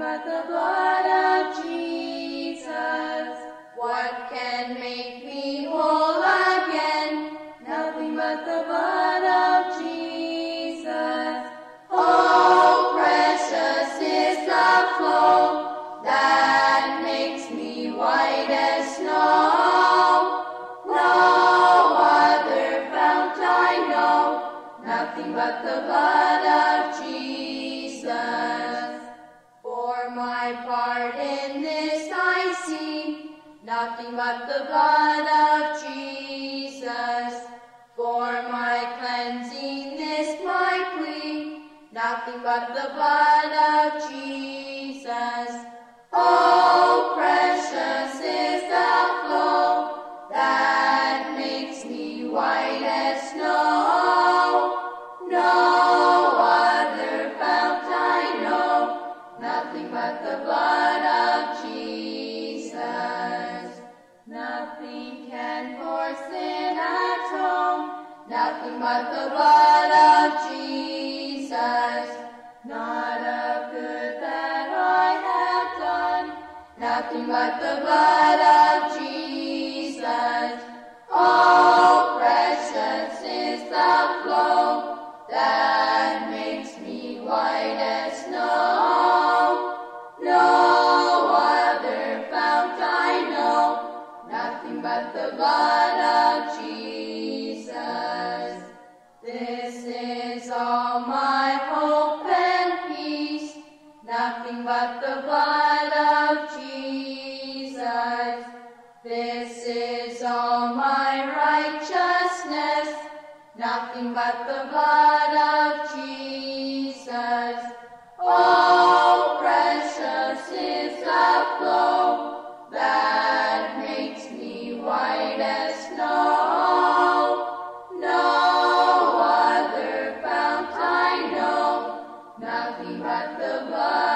بت ویکن C virus نچائت بارا مائ پاتی مط بار چی سس فور مائی فی نیز مائی فری ناتی مت بار چی سس چی سات راتی بات وار چی سارا چون راتی بات وار بالا چیسے نتی بات بالا چیز تیزو مار رائے نات بات بالا چی Nothing but